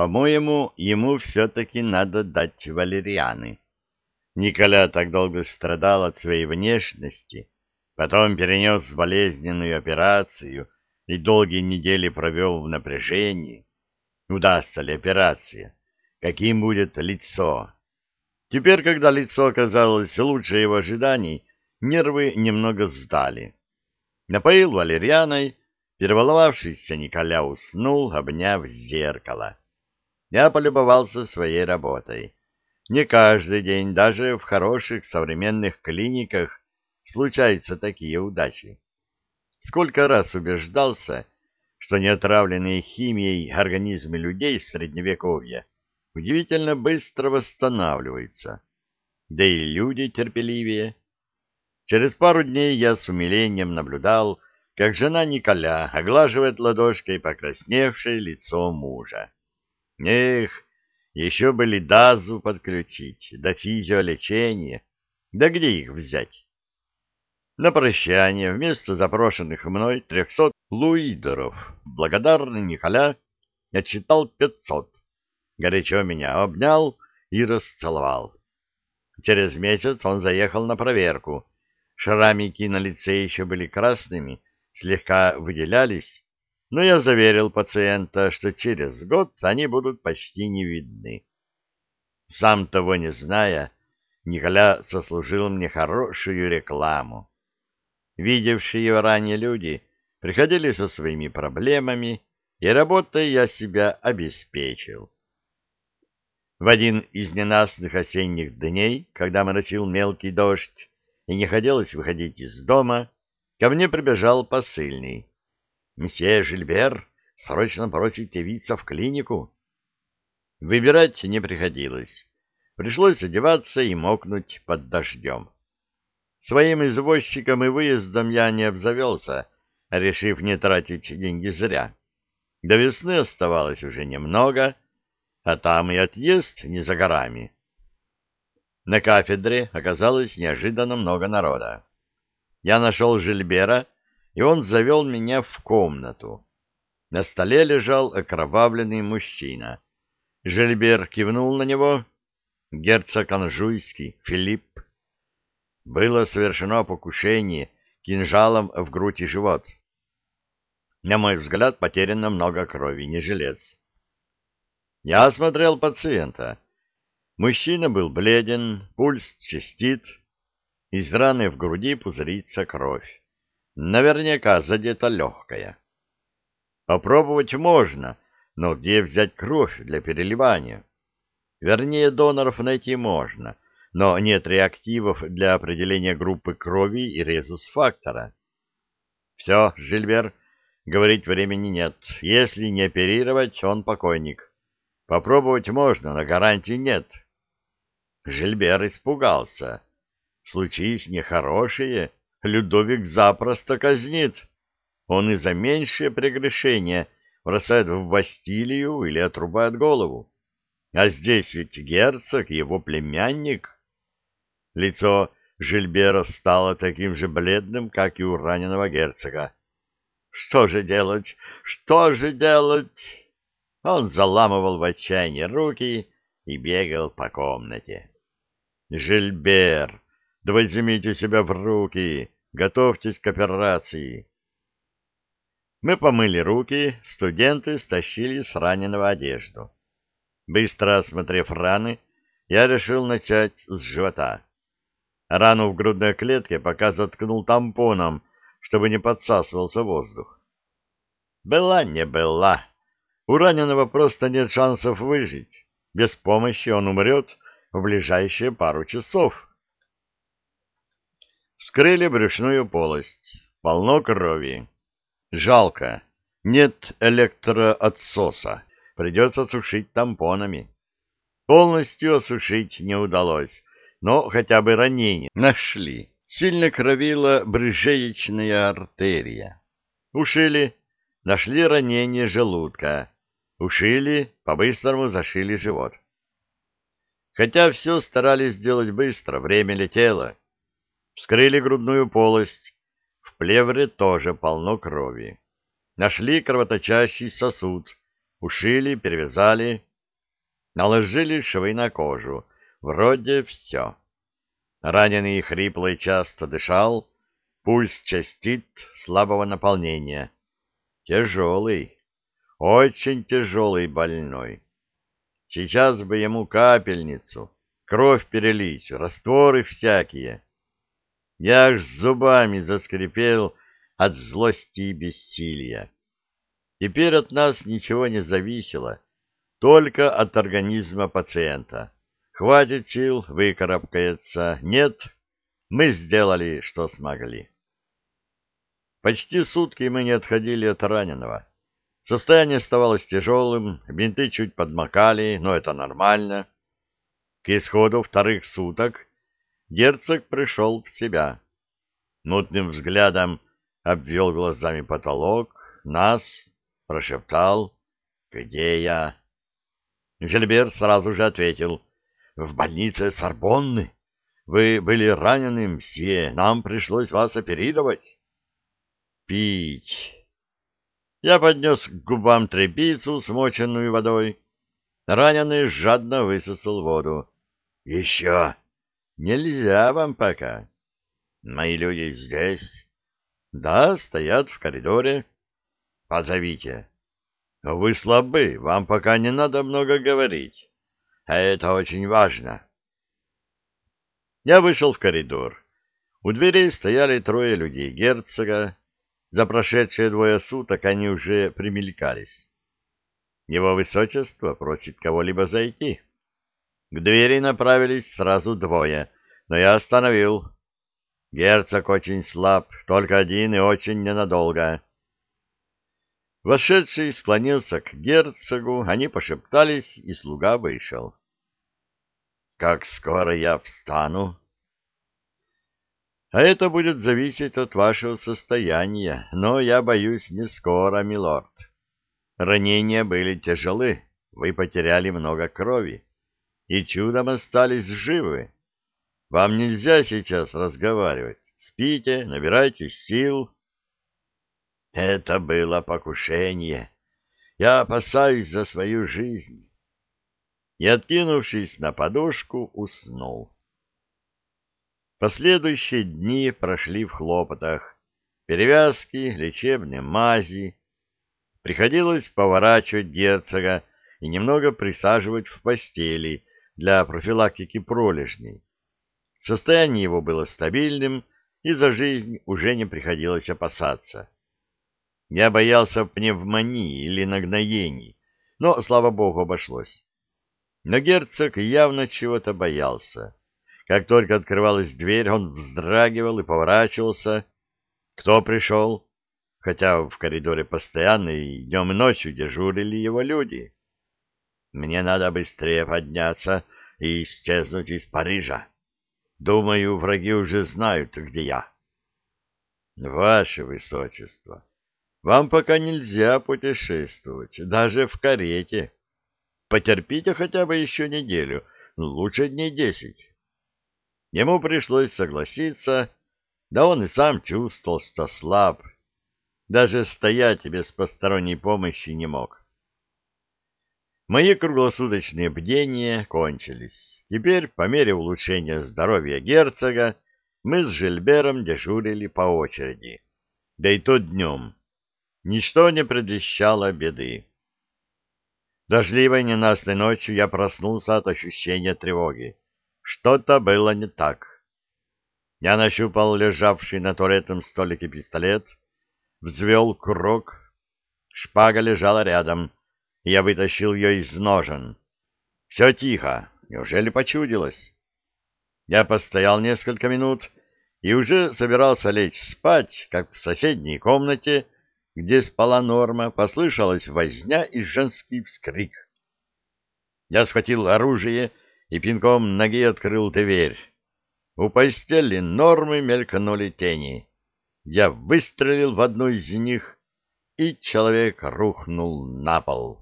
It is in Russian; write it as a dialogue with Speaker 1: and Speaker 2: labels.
Speaker 1: По-моему, ему все-таки надо дать валерианы. Николя так долго страдал от своей внешности, потом перенес болезненную операцию и долгие недели провел в напряжении. Удастся ли операция? Каким будет лицо? Теперь, когда лицо оказалось лучше его ожиданий, нервы немного сдали. Напоил валерьяной, переволновавшийся Николя уснул, обняв зеркало. Я полюбовался своей работой. Не каждый день, даже в хороших современных клиниках, случаются такие удачи. Сколько раз убеждался, что неотравленные химией организмы людей средневековья удивительно быстро восстанавливаются. Да и люди терпеливее. Через пару дней я с умилением наблюдал, как жена Николя оглаживает ладошкой покрасневшее лицо мужа. Эх, еще бы лидазу подключить, да физиолечение, да где их взять? На прощание вместо запрошенных мной трехсот луидоров благодарный Николя отчитал пятьсот горячо меня обнял и расцеловал. Через месяц он заехал на проверку. Шрамики на лице еще были красными, слегка выделялись, но я заверил пациента, что через год они будут почти не видны. Сам того не зная, Николя сослужил мне хорошую рекламу. Видевшие его ранее люди приходили со своими проблемами, и работой я себя обеспечил. В один из ненастных осенних дней, когда моросил мелкий дождь и не хотелось выходить из дома, ко мне прибежал посыльный. «Месье Жильбер срочно просит явиться в клинику». Выбирать не приходилось. Пришлось одеваться и мокнуть под дождем. Своим извозчиком и выездом я не обзавелся, решив не тратить деньги зря. До весны оставалось уже немного — а там и отъезд не за горами. На кафедре оказалось неожиданно много народа. Я нашел Жильбера, и он завел меня в комнату. На столе лежал окровавленный мужчина. Жильбер кивнул на него. Герцог Анжуйский, Филипп. Было совершено покушение кинжалом в грудь и живот. На мой взгляд, потеряно много крови, не жилец. Я осмотрел пациента. Мужчина был бледен, пульс частит, из раны в груди пузырится кровь. Наверняка задета легкая. Попробовать можно, но где взять кровь для переливания? Вернее, доноров найти можно, но нет реактивов для определения группы крови и резус-фактора. Все, Жильбер, говорить времени нет. Если не оперировать, он покойник. Попробовать можно, но гарантий нет. Жильбер испугался. Случись нехорошее, Людовик запросто казнит. Он и за меньшее прегрешение бросает в Бастилию или отрубает голову. А здесь ведь герцог, его племянник. Лицо Жильбера стало таким же бледным, как и у раненого герцога. Что же делать? Что же делать? Он заламывал в отчаянии руки и бегал по комнате. «Жильбер, да возьмите себя в руки, готовьтесь к операции». Мы помыли руки, студенты стащили с раненого одежду. Быстро осмотрев раны, я решил начать с живота. Рану в грудной клетке пока заткнул тампоном, чтобы не подсасывался воздух. Была не была, у раненого просто нет шансов выжить. Без помощи он умрет в ближайшие пару часов. Вскрыли брюшную полость. Полно крови. Жалко. Нет электроотсоса. Придется сушить тампонами. Полностью осушить не удалось, но хотя бы ранение нашли. Сильно кровила брыжеечная артерия. Ушили, нашли ранение желудка. Ушили, по-быстрому зашили живот. Хотя все старались сделать быстро, время летело. Вскрыли грудную полость. В плевре тоже полно крови. Нашли кровоточащий сосуд. Ушили, перевязали. Наложили швы на кожу. Вроде все. Раненый хрипло и часто дышал, пульс частит слабого наполнения. Тяжелый, очень тяжелый больной. Сейчас бы ему капельницу, кровь перелить, растворы всякие. Я аж зубами заскрипел от злости и бессилия. Теперь от нас ничего не зависело, только от организма пациента. Хватит сил, выкарабкается. Нет, мы сделали, что смогли. Почти сутки мы не отходили от раненого. Состояние оставалось тяжелым, бинты чуть подмокали, но это нормально. К исходу вторых суток герцог пришел в себя. Мутным взглядом обвел глазами потолок, нас, прошептал «Где я?». Жильбер сразу же ответил в больнице Сорбонны. Вы были ранены, мсье, нам пришлось вас оперировать. Пить. Я поднес к губам тряпицу, смоченную водой. Раненый жадно высосал воду. Еще. Нельзя вам пока. Мои люди здесь. Да, стоят в коридоре. Позовите. Вы слабы, вам пока не надо много говорить. А это очень важно. Я вышел в коридор. У дверей стояли трое людей герцога. За прошедшие двое суток они уже примелькались. Его высочество просит кого-либо зайти. К двери направились сразу двое, но я остановил. Герцог очень слаб, только один и очень ненадолго. Вошедший склонился к герцогу, они пошептались, и слуга вышел. Как скоро я встану? А это будет зависеть от вашего состояния, но я боюсь не скоро, милорд. Ранения были тяжелы, вы потеряли много крови, и чудом остались живы. Вам нельзя сейчас разговаривать. Спите, набирайте сил. Это было покушение. Я опасаюсь за свою жизнь и, откинувшись на подушку, уснул. Последующие дни прошли в хлопотах. Перевязки, лечебные мази. Приходилось поворачивать герцога и немного присаживать в постели для профилактики пролежней. Состояние его было стабильным, и за жизнь уже не приходилось опасаться. Я боялся пневмонии или нагноений, но, слава богу, обошлось. Но герцог явно чего-то боялся. Как только открывалась дверь, он вздрагивал и поворачивался. Кто пришел? Хотя в коридоре постоянно и днем и ночью дежурили его люди. Мне надо быстрее подняться и исчезнуть из Парижа. Думаю, враги уже знают, где я. Ваше Высочество, вам пока нельзя путешествовать, даже в карете. Потерпите хотя бы еще неделю, ну, лучше дней десять. Ему пришлось согласиться, да он и сам чувствовал, что слаб. Даже стоять без посторонней помощи не мог. Мои круглосуточные бдения кончились. Теперь, по мере улучшения здоровья герцога, мы с Жильбером дежурили по очереди. Да и то днем. Ничто не предвещало беды. Дождливой ненастной ночью я проснулся от ощущения тревоги. Что-то было не так. Я нащупал лежавший на туалетном столике пистолет, взвел курок. Шпага лежала рядом, я вытащил ее из ножен. Все тихо. Неужели почудилось? Я постоял несколько минут и уже собирался лечь спать, как в соседней комнате где спала Норма, послышалась возня и женский вскрик. Я схватил оружие и пинком ноги открыл дверь. У постели Нормы мелькнули тени. Я выстрелил в одну из них, и человек рухнул на пол.